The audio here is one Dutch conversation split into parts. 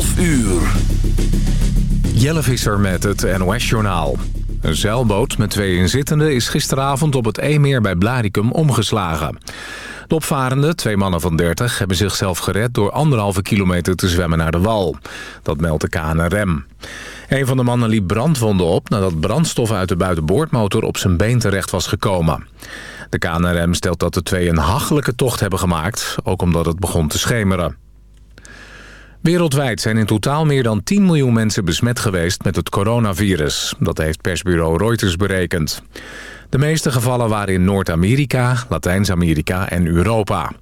12 uur. Jelle Visser met het NOS-journaal. Een zeilboot met twee inzittenden is gisteravond op het Eemmeer bij Blaricum omgeslagen. De opvarenden, twee mannen van 30, hebben zichzelf gered door anderhalve kilometer te zwemmen naar de wal. Dat meldt de KNRM. Een van de mannen liep brandwonden op nadat brandstof uit de buitenboordmotor op zijn been terecht was gekomen. De KNRM stelt dat de twee een hachelijke tocht hebben gemaakt, ook omdat het begon te schemeren. Wereldwijd zijn in totaal meer dan 10 miljoen mensen besmet geweest met het coronavirus. Dat heeft persbureau Reuters berekend. De meeste gevallen waren in Noord-Amerika, Latijns-Amerika en Europa.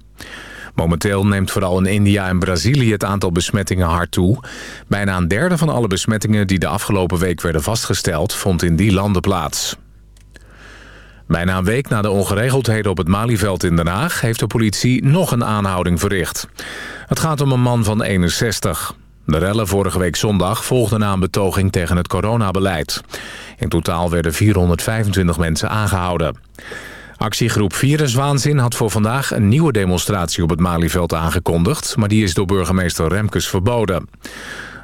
Momenteel neemt vooral in India en Brazilië het aantal besmettingen hard toe. Bijna een derde van alle besmettingen die de afgelopen week werden vastgesteld... vond in die landen plaats. Bijna een week na de ongeregeldheden op het Malieveld in Den Haag... heeft de politie nog een aanhouding verricht. Het gaat om een man van 61. De rellen vorige week zondag volgden na een betoging tegen het coronabeleid. In totaal werden 425 mensen aangehouden. Actiegroep Viruswaanzin had voor vandaag een nieuwe demonstratie op het Malieveld aangekondigd... maar die is door burgemeester Remkes verboden.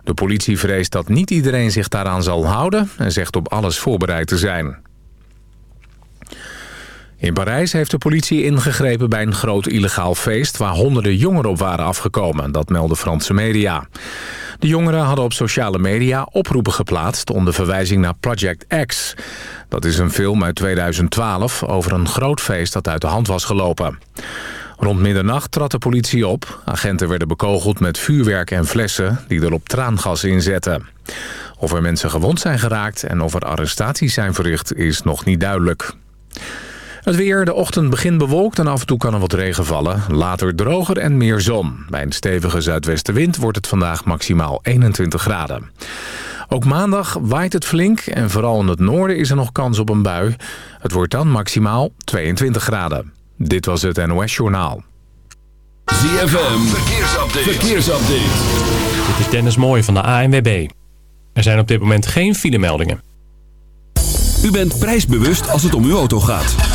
De politie vreest dat niet iedereen zich daaraan zal houden... en zegt op alles voorbereid te zijn. In Parijs heeft de politie ingegrepen bij een groot illegaal feest... waar honderden jongeren op waren afgekomen, dat melden Franse media. De jongeren hadden op sociale media oproepen geplaatst... onder verwijzing naar Project X. Dat is een film uit 2012 over een groot feest dat uit de hand was gelopen. Rond middernacht trad de politie op. Agenten werden bekogeld met vuurwerk en flessen... die erop traangas inzetten. Of er mensen gewond zijn geraakt en of er arrestaties zijn verricht... is nog niet duidelijk. Het weer, de ochtend begint bewolkt en af en toe kan er wat regen vallen. Later droger en meer zon. Bij een stevige zuidwestenwind wordt het vandaag maximaal 21 graden. Ook maandag waait het flink en vooral in het noorden is er nog kans op een bui. Het wordt dan maximaal 22 graden. Dit was het NOS Journaal. ZFM, verkeersupdate. verkeersupdate. Dit is Dennis Mooij van de ANWB. Er zijn op dit moment geen filemeldingen. U bent prijsbewust als het om uw auto gaat.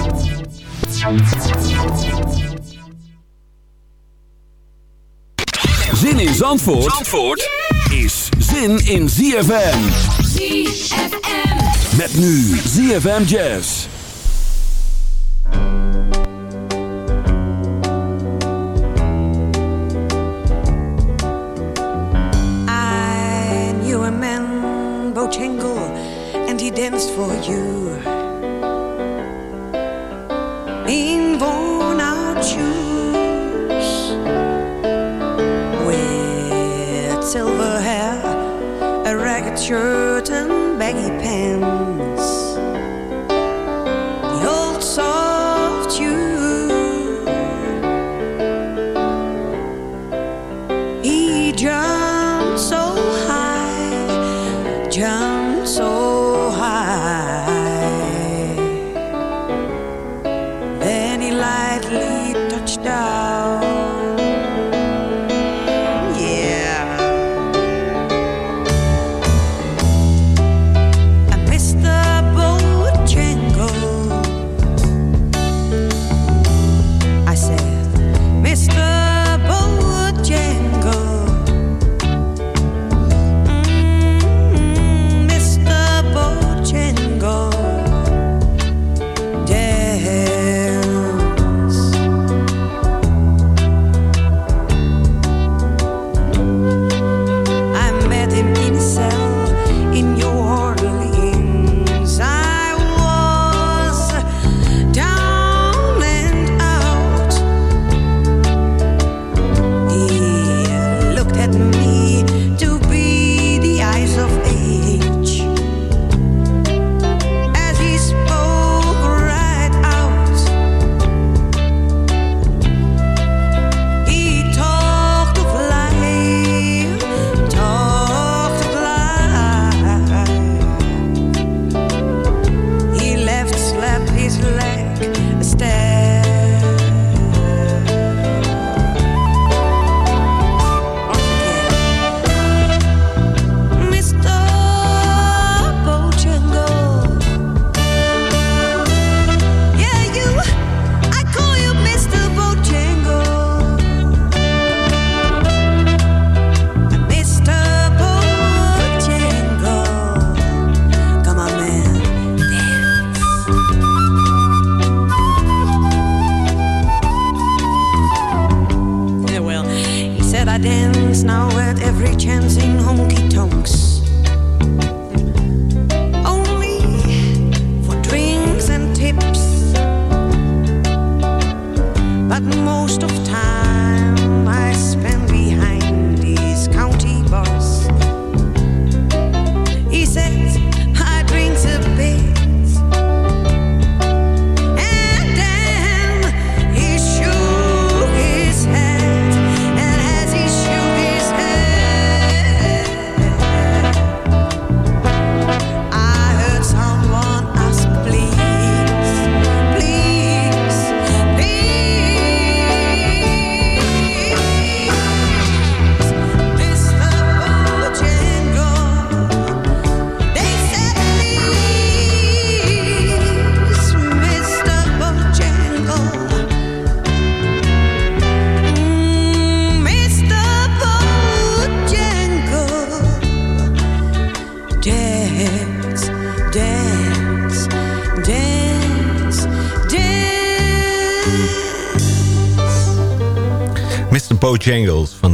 Zin in Zandvoort, Zandvoort is zin in ZFM. ZFM. Met nu ZFM Jazz. I knew a man, Bochenko, and he danced for you. Shoes, with silver hair, a ragged shirt,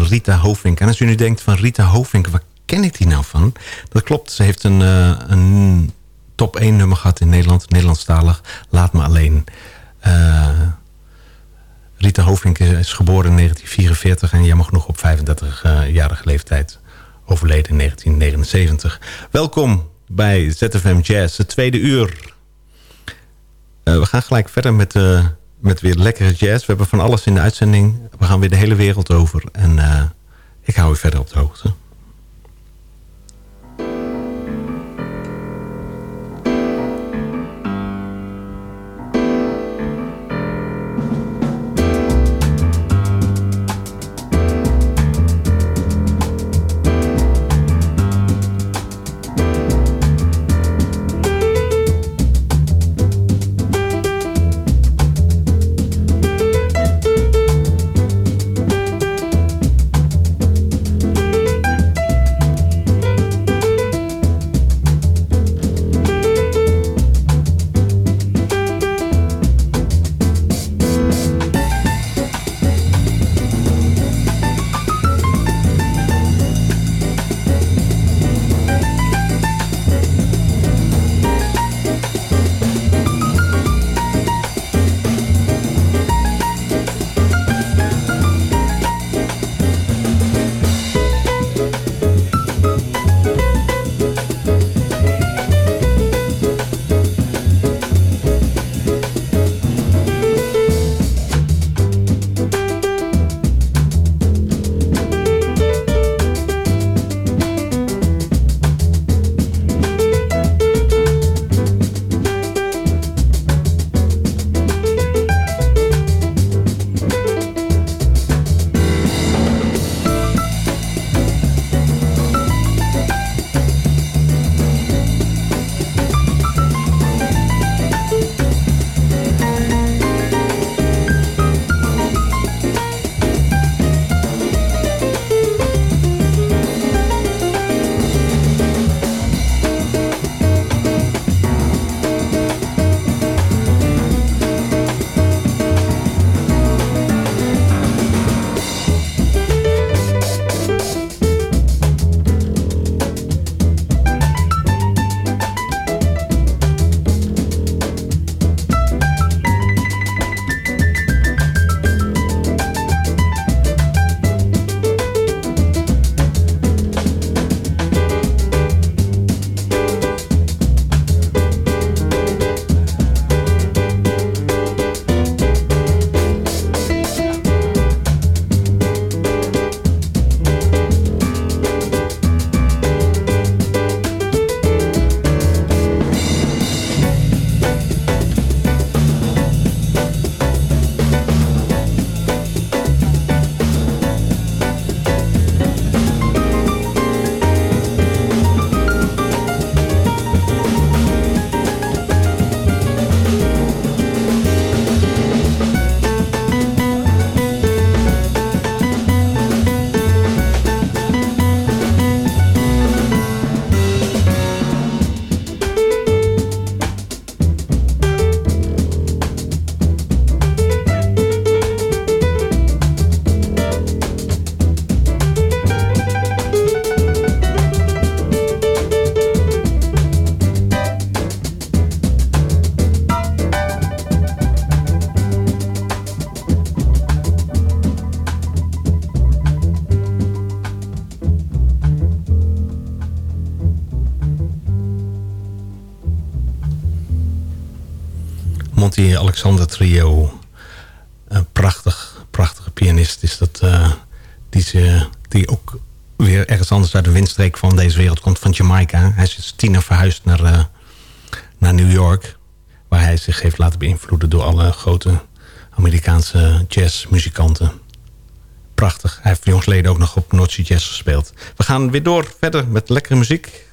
Rita Hovink. En als u nu denkt van Rita Hovink, waar ken ik die nou van? Dat klopt, ze heeft een, eh, een top 1 nummer gehad in Nederland, Nederlandstalig. Laat me alleen. Eh, Rita Hovink is geboren in 1944 en jammer genoeg op 35-jarige leeftijd overleden in 1979. Welkom bij ZFM Jazz, het tweede uur. Eh, we gaan gelijk verder met, eh, met weer lekkere jazz. We hebben van alles in de uitzending. We gaan weer de hele wereld over. En eh, ik hou u verder op de hoogte. Alexander Trio. Een prachtig, prachtige pianist is dat. eh, die, ze, die ook weer ergens anders uit de windstreek van deze wereld komt. Van Jamaica. Hij is tiener verhuisd naar, eh, naar New York. Waar hij zich heeft laten beïnvloeden door alle grote Amerikaanse jazzmuzikanten. Prachtig. Hij heeft jongsleden ook nog op Noordse Jazz gespeeld. We gaan weer door verder met lekkere muziek.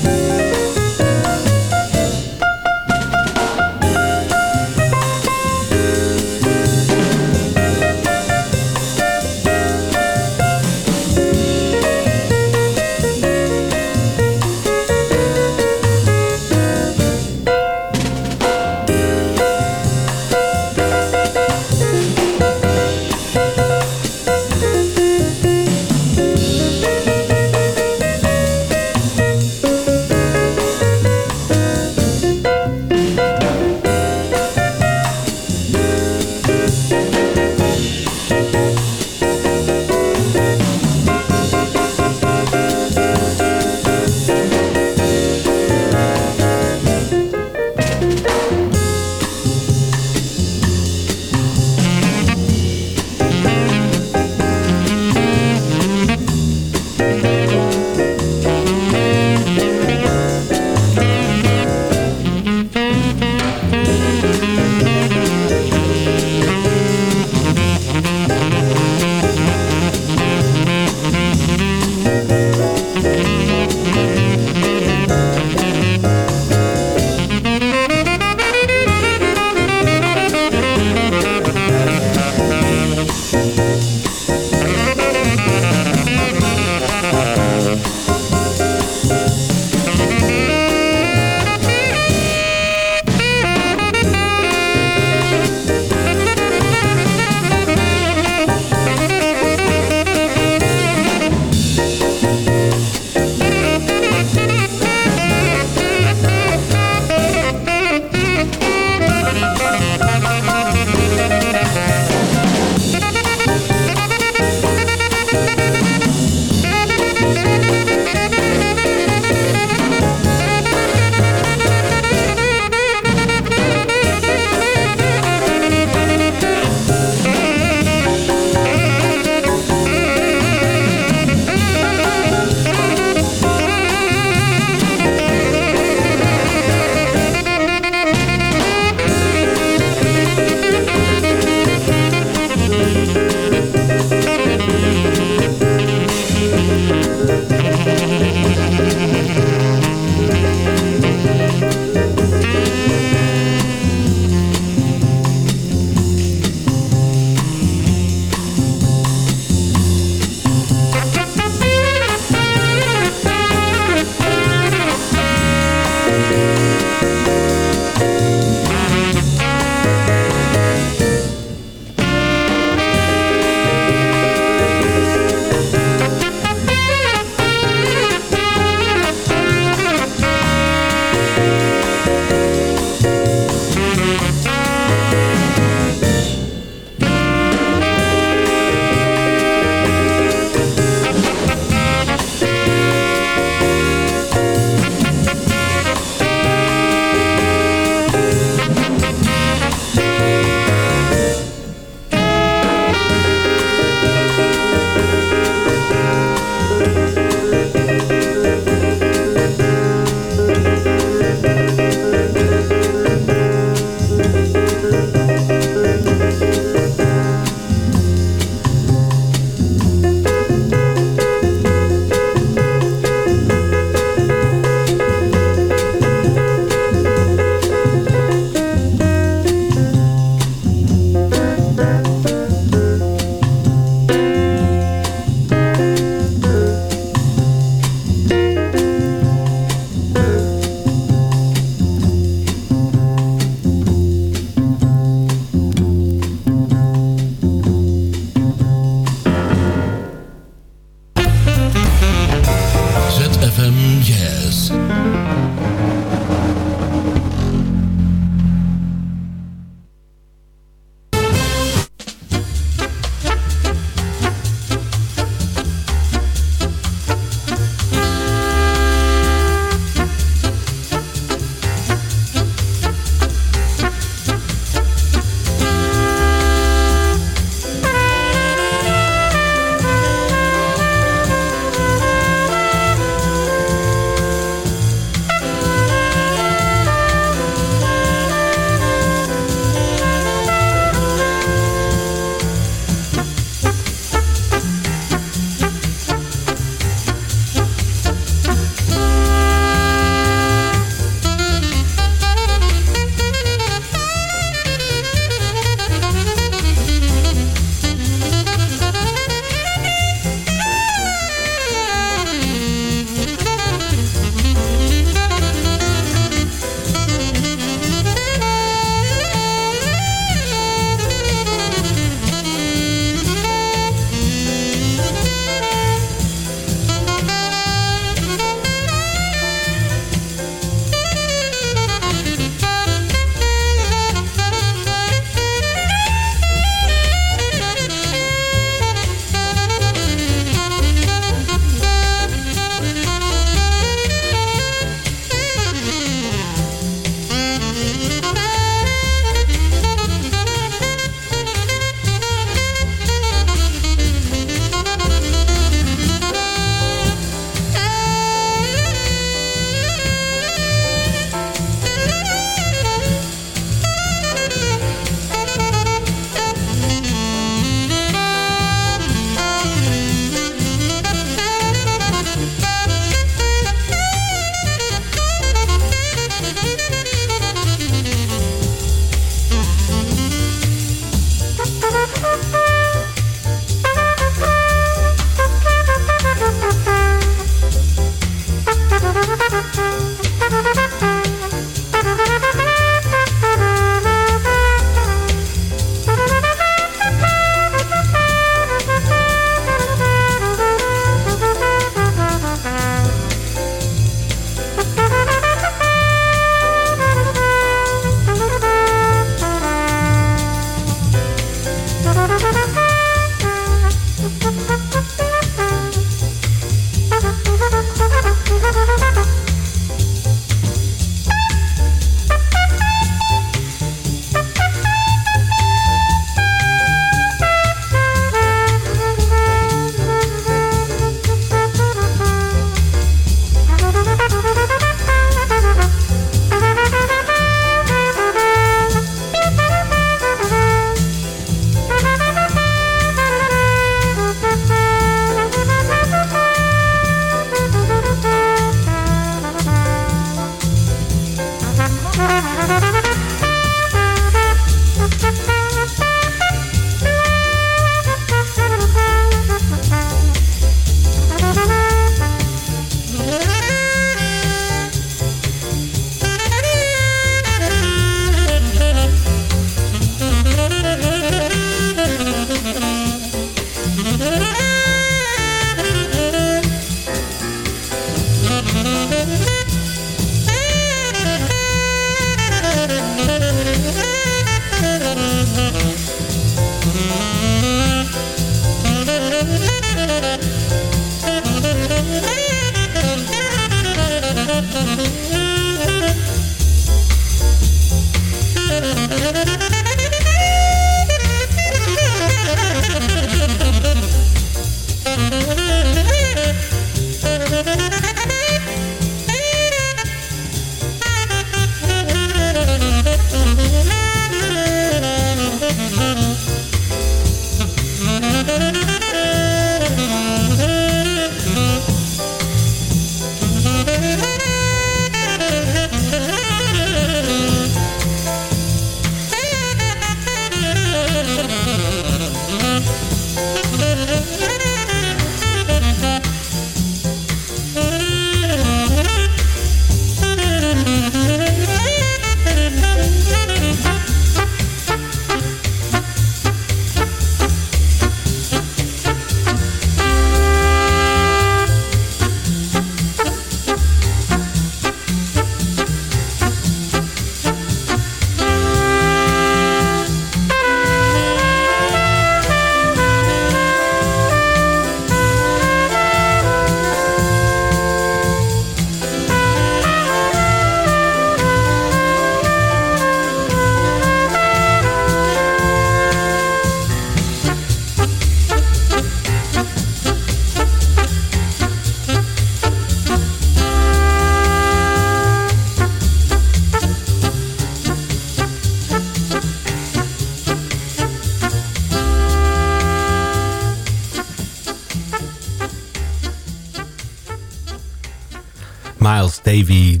Davy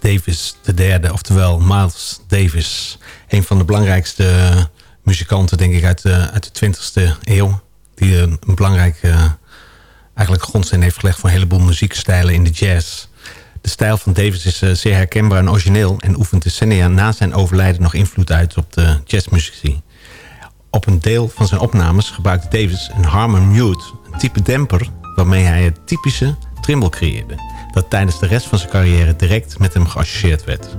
Davis III, oftewel Miles Davis. Een van de belangrijkste muzikanten, denk ik, uit de, uit de 20e eeuw. Die een, een belangrijke eigenlijk grondsteen heeft gelegd voor een heleboel muziekstijlen in de jazz. De stijl van Davis is eh, zeer herkenbaar en origineel... en oefent decennia na zijn overlijden nog invloed uit op de jazzmuziek. Op een deel van zijn opnames gebruikte Davis een Harmon Mute... een type demper waarmee hij het typische trimble creëerde... dat tijdens de rest van zijn carrière direct met hem geassocieerd werd.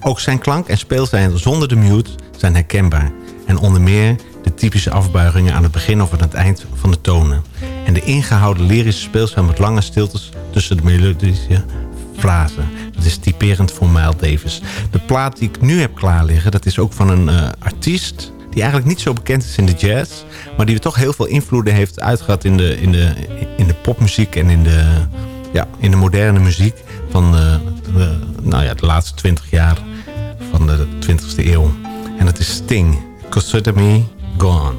Ook zijn klank en speelstijl zonder de mute zijn herkenbaar... en onder meer de typische afbuigingen aan het begin of aan het eind van de tonen... en de ingehouden lyrische speelstijl met lange stiltes tussen de melodische frasen. Dat is typerend voor Miles Davis. De plaat die ik nu heb klaar liggen, dat is ook van een eh, artiest... die eigenlijk niet zo bekend is in de jazz... maar die toch heel veel invloeden heeft uitgehad in de, in de, in de popmuziek... en in de, ja, in de moderne muziek van eh, de, nou ja, de laatste twintig jaar van de 20e eeuw. En dat is Sting. Consider me gone.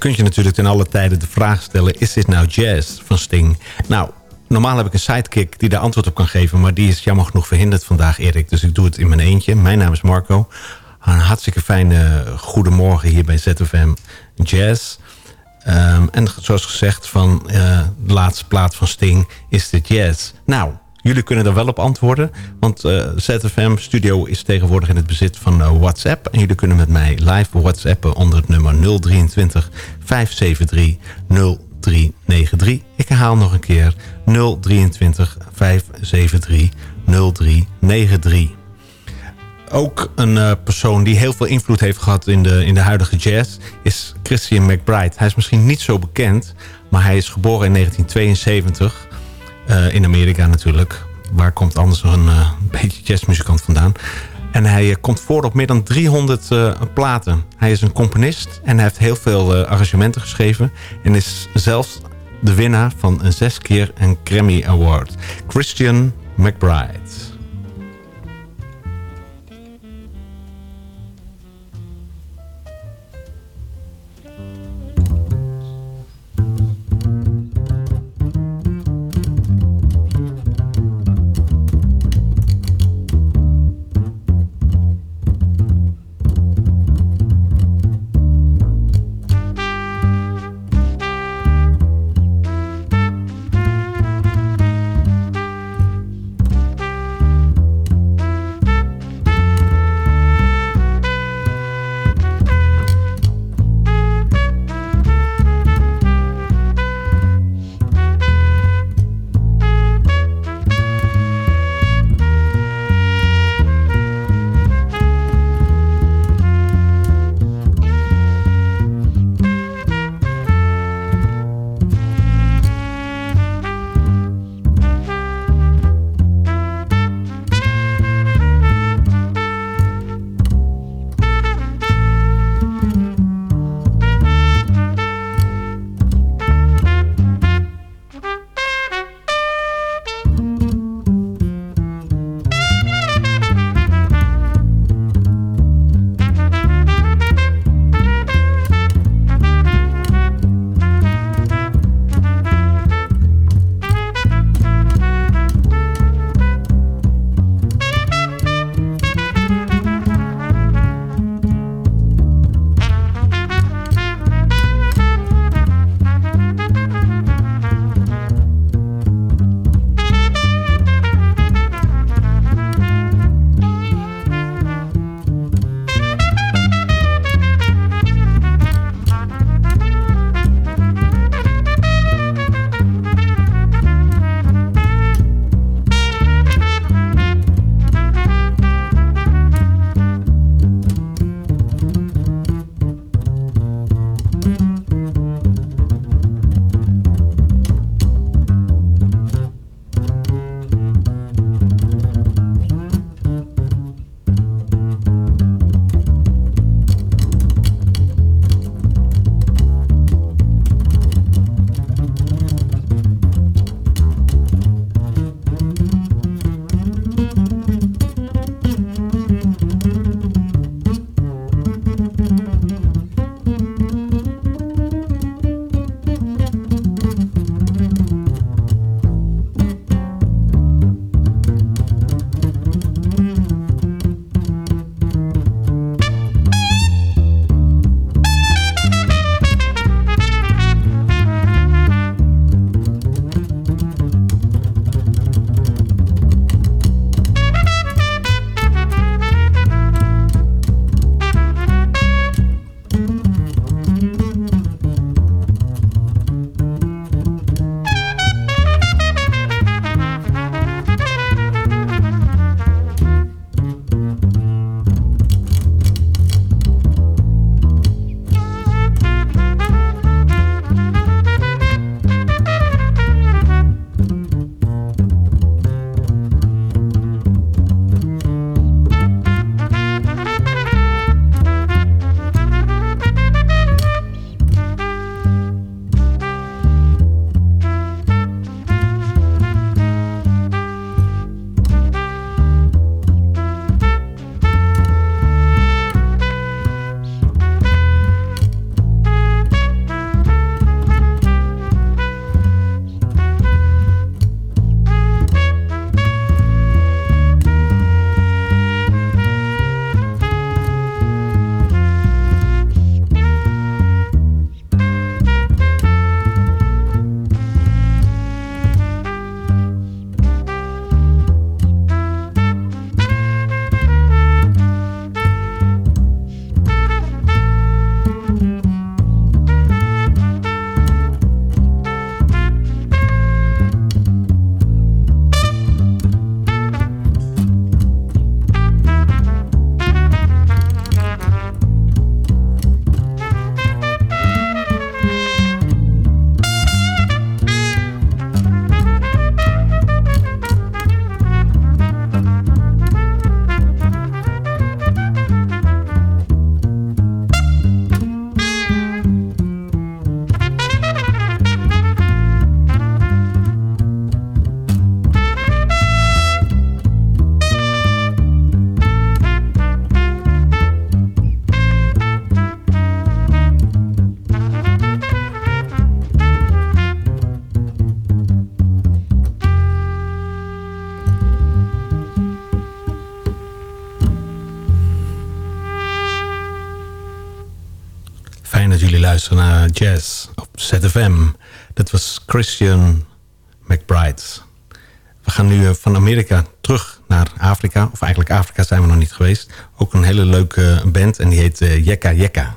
Kunt je natuurlijk ten alle tijden de vraag stellen... is dit nou jazz van Sting? Nou, normaal heb ik een sidekick die daar antwoord op kan geven... maar die is jammer genoeg verhinderd vandaag, Erik. Dus ik doe het in mijn eentje. Mijn naam is Marco. Een hartstikke fijne goedemorgen hier bij ZFM Jazz. Ehm, en zoals gezegd, van eh, de laatste plaat van Sting is dit jazz. Nou, jullie kunnen er wel op antwoorden. Want eh, ZFM Studio is tegenwoordig in het bezit van eh, WhatsApp. En jullie kunnen met mij live whatsappen onder het nummer 023 573 0393. Ik herhaal nog een keer 023 573 0393 ook een eh, persoon die heel veel invloed heeft gehad in de, in de huidige jazz... is Christian McBride. Hij is misschien niet zo bekend, maar hij is geboren in 1972. Eh, in Amerika natuurlijk. Waar komt anders een eh, beetje jazzmuzikant vandaan? En hij eh, komt voor op meer dan 300 eh, platen. Hij is een componist en hij heeft heel veel arrangementen geschreven... en is zelfs de winnaar van een zes keer een Grammy Award. Christian McBride. Jazz op ZFM. Dat was Christian McBride. We gaan nu eh, van Amerika terug naar Afrika. Of eigenlijk Afrika zijn we nog niet geweest. Ook een hele leuke band en die heet eh, Jekka Jekka.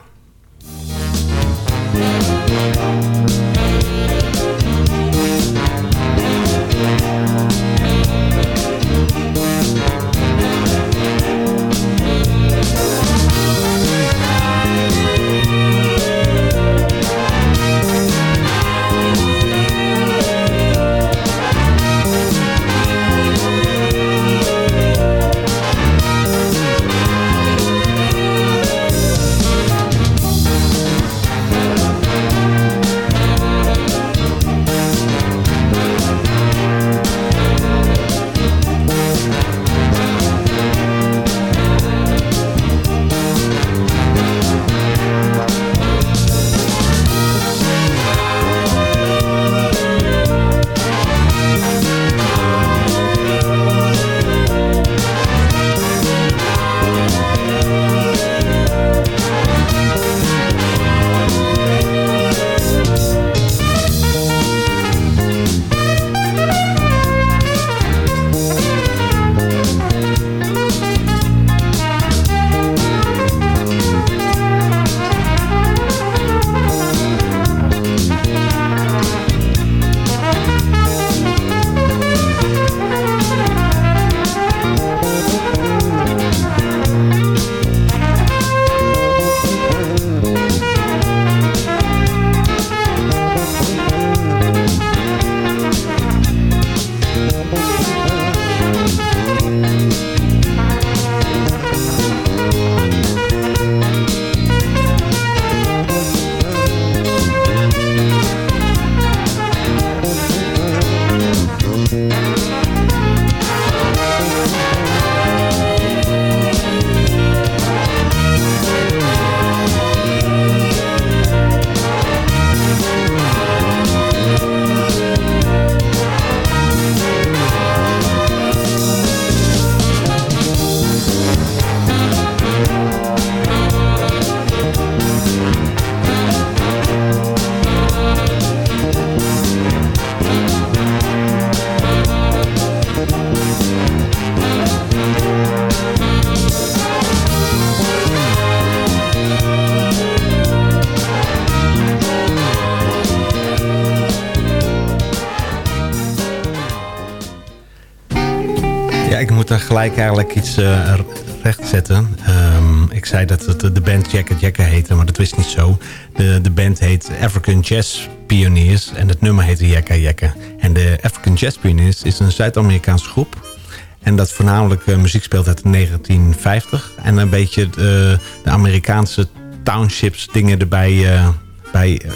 Gelijk eigenlijk iets eh rechtzetten. Ehm, ik zei dat het de band Jacka Jacka heette, maar dat wist niet zo. De, de band heet African Jazz Pioneers en het nummer heette Jacka Jacka. En de African Jazz Pioneers is een Zuid-Amerikaanse groep. En dat voornamelijk eh, muziek speelt uit 1950. En een beetje de, de Amerikaanse townships dingen erbij...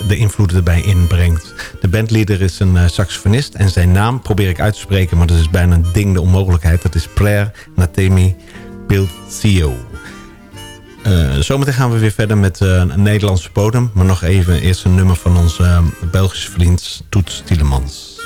de invloeden erbij inbrengt. De bandleader is een eh, saxofonist en zijn naam probeer ik uit te spreken, maar dat is bijna een ding de onmogelijkheid. Dat is Prayer Natemi Pilcio. Eh zometeen gaan we weer verder met eh, een Nederlandse bodem, maar nog even eerst een nummer van onze Belgische vriend Toets Tielemans.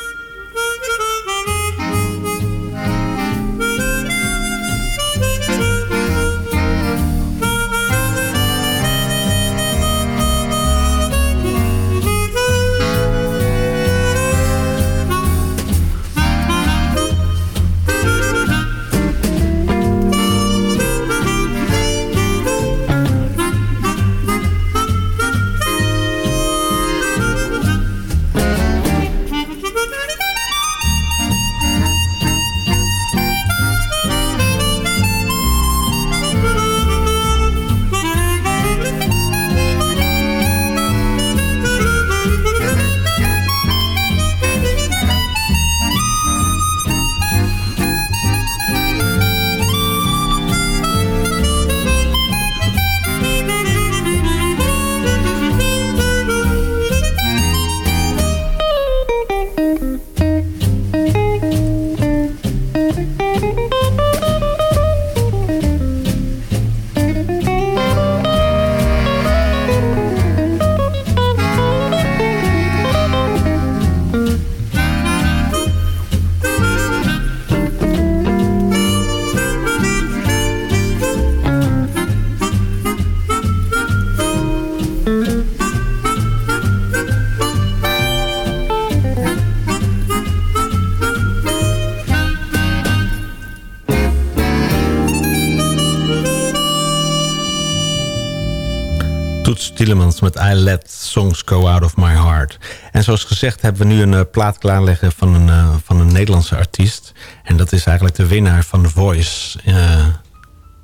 I Let Songs Go Out of My Heart. En zoals gezegd hebben we nu een eh, plaat klaarleggen van een, eh, van een Nederlandse artiest. En dat is eigenlijk de winnaar van The Voice eh,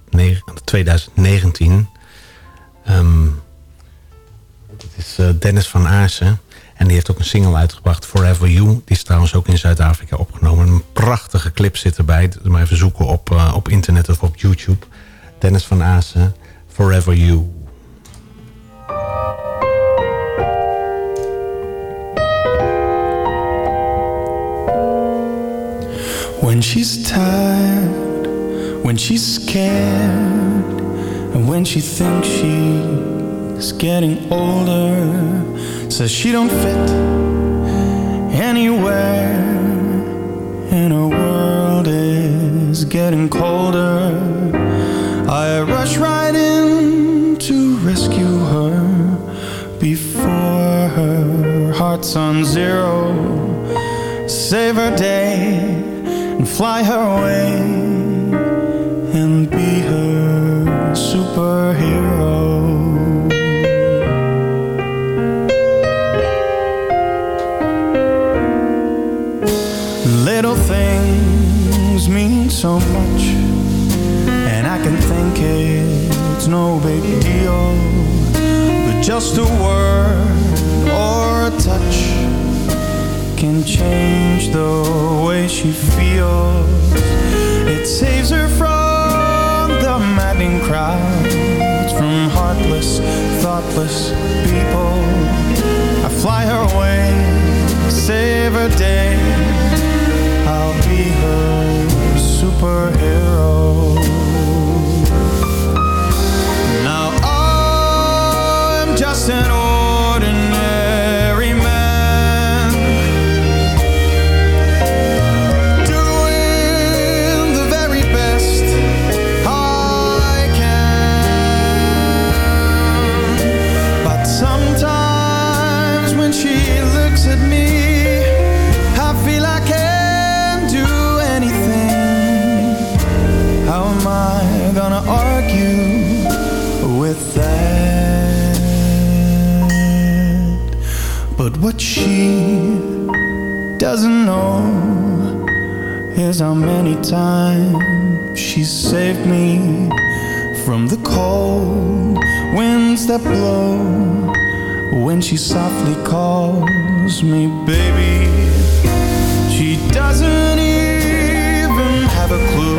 ne- 2019. Ehm, het is eh, Dennis van Aarsen. En die heeft ook een single uitgebracht, Forever You. Die is trouwens ook in Zuid-Afrika opgenomen. Een prachtige clip zit erbij. Maar even zoeken op, op internet of op YouTube. Dennis van Aarsen, Forever You. When she's tired, when she's scared, and when she thinks she's getting older, says she don't fit anywhere, and her world is getting colder. I rush right heart's on zero. Save her day and fly her away and be her superhero. Little things mean so much, and I can think it's no big deal, but just a word or touch can change the way she feels. It saves her from the maddening crowds, from heartless, thoughtless people. I fly her away, save her day. I'll be her superhero. Now I'm just an ordinary But what she doesn't know is how many times she saved me from the cold winds that blow when she softly calls me baby. She doesn't even have a clue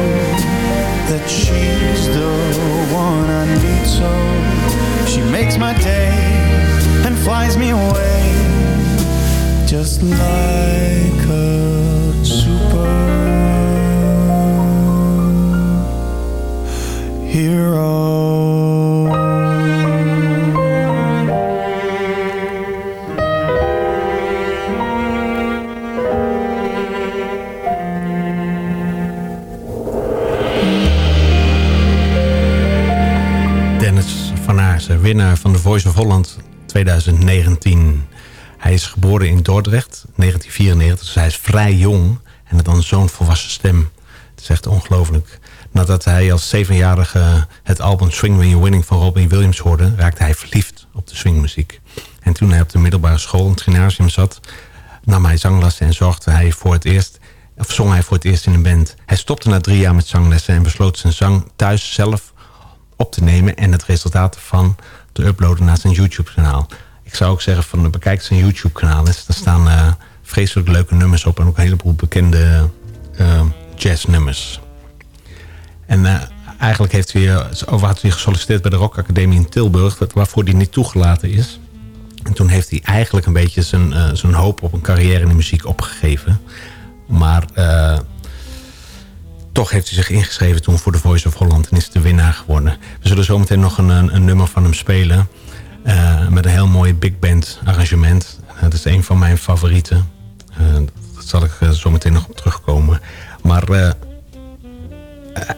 that she's the one I need so she makes my day and flies me away just like a super hero. Van winnaar van de Voice of Holland 2019. Hij is geboren in Dordrecht, 1994, dus hij is vrij jong. En dan zo'n volwassen stem. Het is echt ongelooflijk. Nadat hij als zevenjarige het album Swing When You're Winning van Robbie Williams hoorde... raakte hij verliefd op de swingmuziek. En toen hij op de middelbare school in het gymnasium zat... nam hij zanglessen en zorgde hij voor het eerst... of zong hij voor het eerst in een band. Hij stopte na drie jaar met zanglessen... en besloot zijn zang thuis zelf op te nemen... en het resultaat ervan te uploaden naar zijn YouTube-kanaal. Ik zou ook zeggen, van bekijk zijn YouTube-kanaal eens. Daar staan eh, vreselijk leuke nummers op... en ook een heleboel bekende eh, jazznummers. En eh, eigenlijk heeft hij, over had hij gesolliciteerd bij de Rock Academie in Tilburg... waarvoor hij niet toegelaten is. En toen heeft hij eigenlijk een beetje zijn, zijn hoop op een carrière in de muziek opgegeven. Maar toch heeft hij zich ingeschreven toen voor de Voice of Holland... en is de winnaar geworden. We zullen zometeen nog een, een nummer van hem spelen... eh, met een heel mooi big band arrangement. Eh, dat is een van mijn favorieten. Eh, dat zal ik zo meteen nog op terugkomen. Maar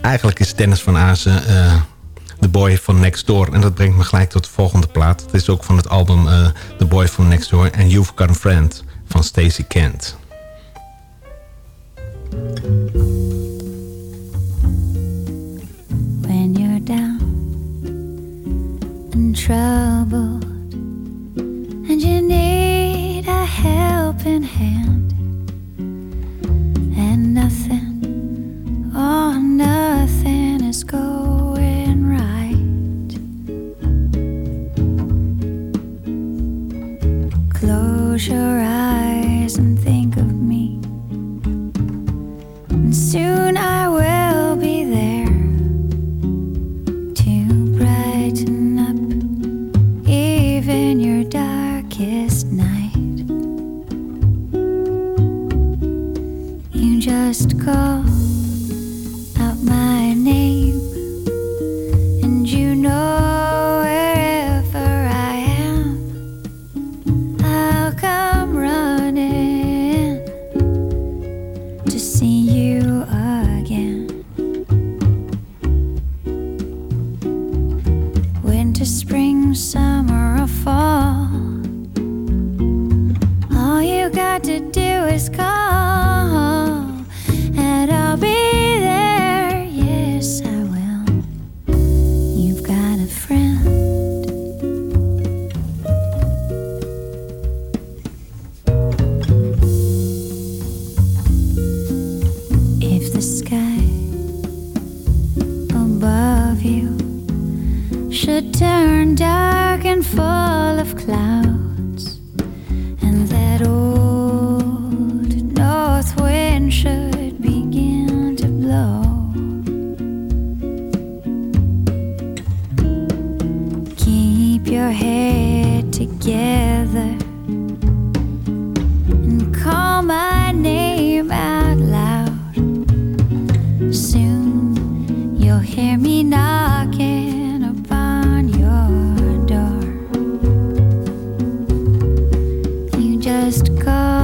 eigenlijk is Dennis van Azen de boy van Next Door. En dat brengt me gelijk tot de volgende plaat. Het is ook van het album The Boy from Next Door. En You've Got a Friend van Stacey Kent. and troubled, and you need a helping hand, and nothing, oh, nothing is gold. 가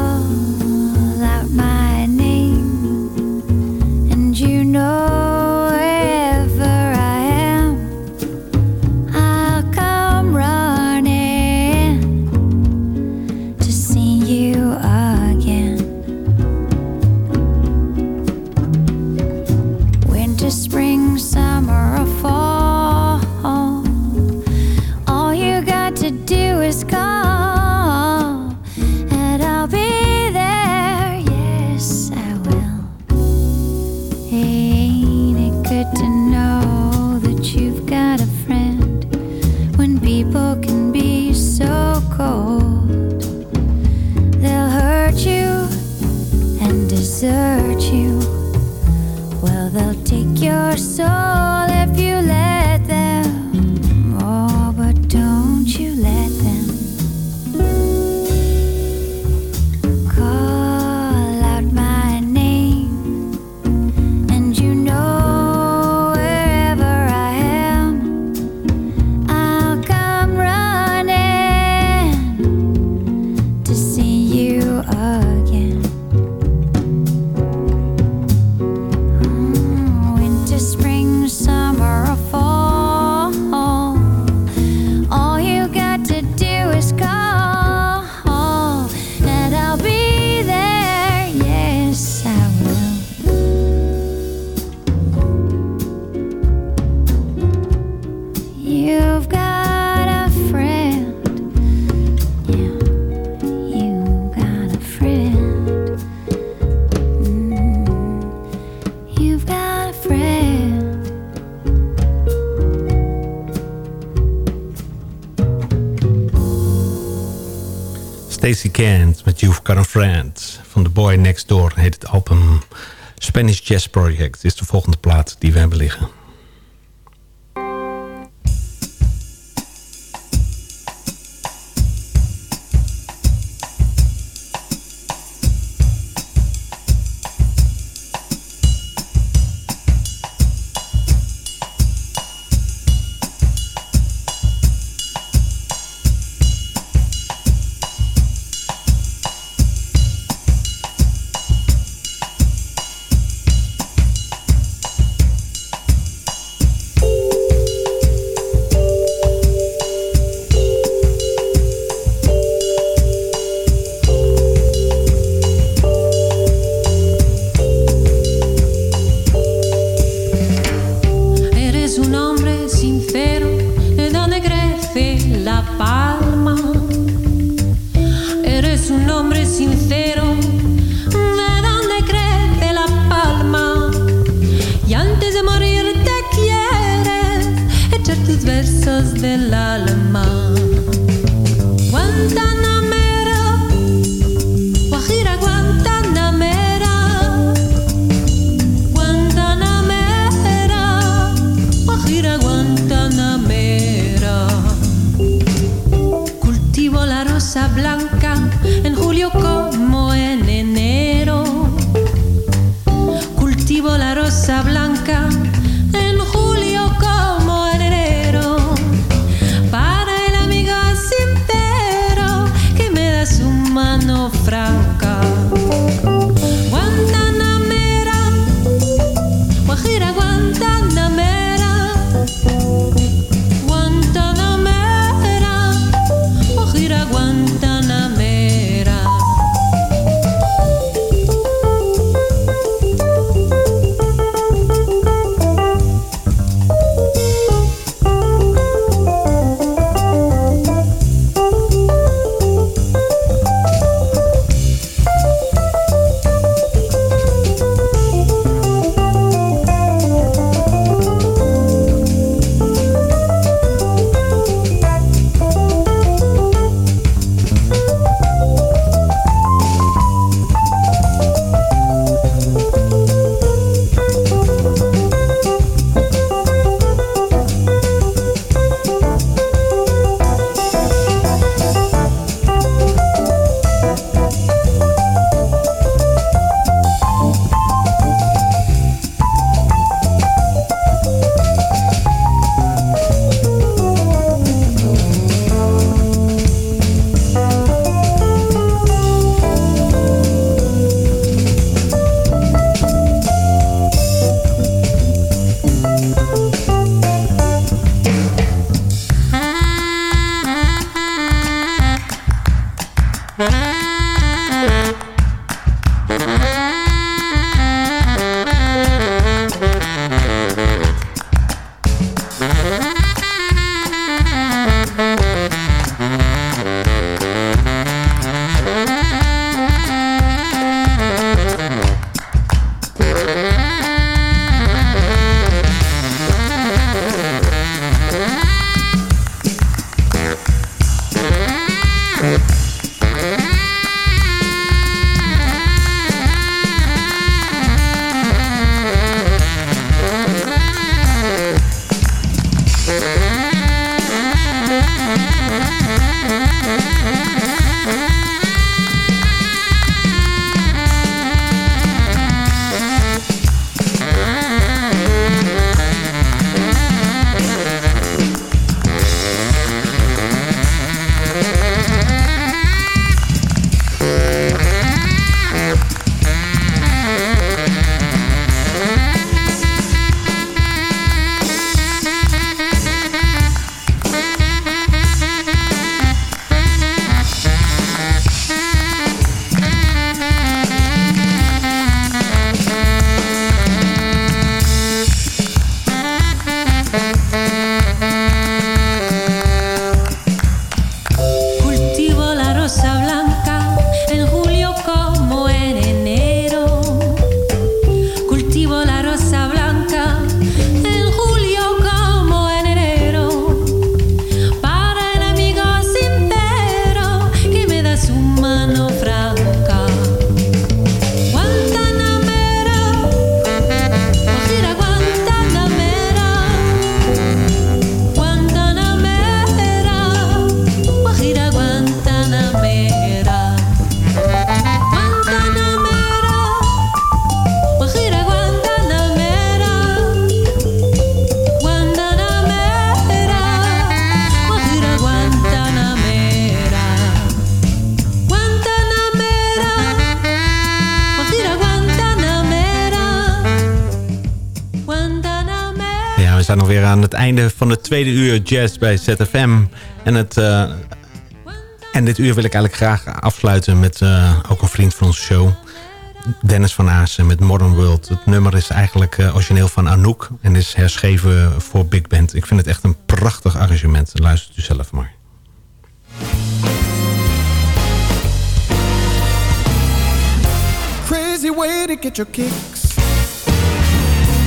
Stacy Kent met You've Got a Friend. Van The Boy Next Door heet het album. Spanish Jazz Project is de volgende plaat die we hebben liggen. fraca. Zijn alweer aan het einde van het tweede uur jazz bij ZFM. En, het, eh, en dit uur wil ik eigenlijk graag afsluiten met eh, ook een vriend van onze show. Dennis van Aassen met Modern World. Het nummer is eigenlijk eh, origineel van Anouk en is herschreven voor Big Band. Ik vind het echt een prachtig arrangement. Luistert u zelf maar. Crazy way to get your kicks.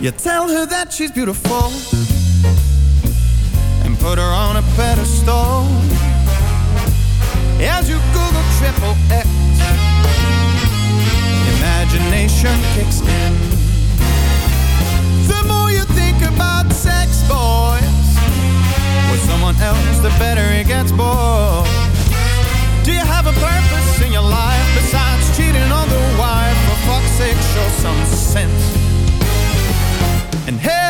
You tell her that she's beautiful, and put her on a pedestal. As you Google triple X, imagination kicks in. The more you think about sex, boys, with someone else, the better it gets, boy. Do you have a purpose in your life besides cheating on the wife? For fuck's sake, show some sense. And hell,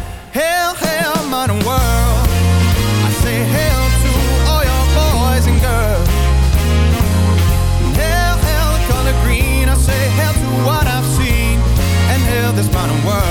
Hell, hell, modern world. I say to all your boys and girls. Hell, color green. I say to what I've seen, and this modern world.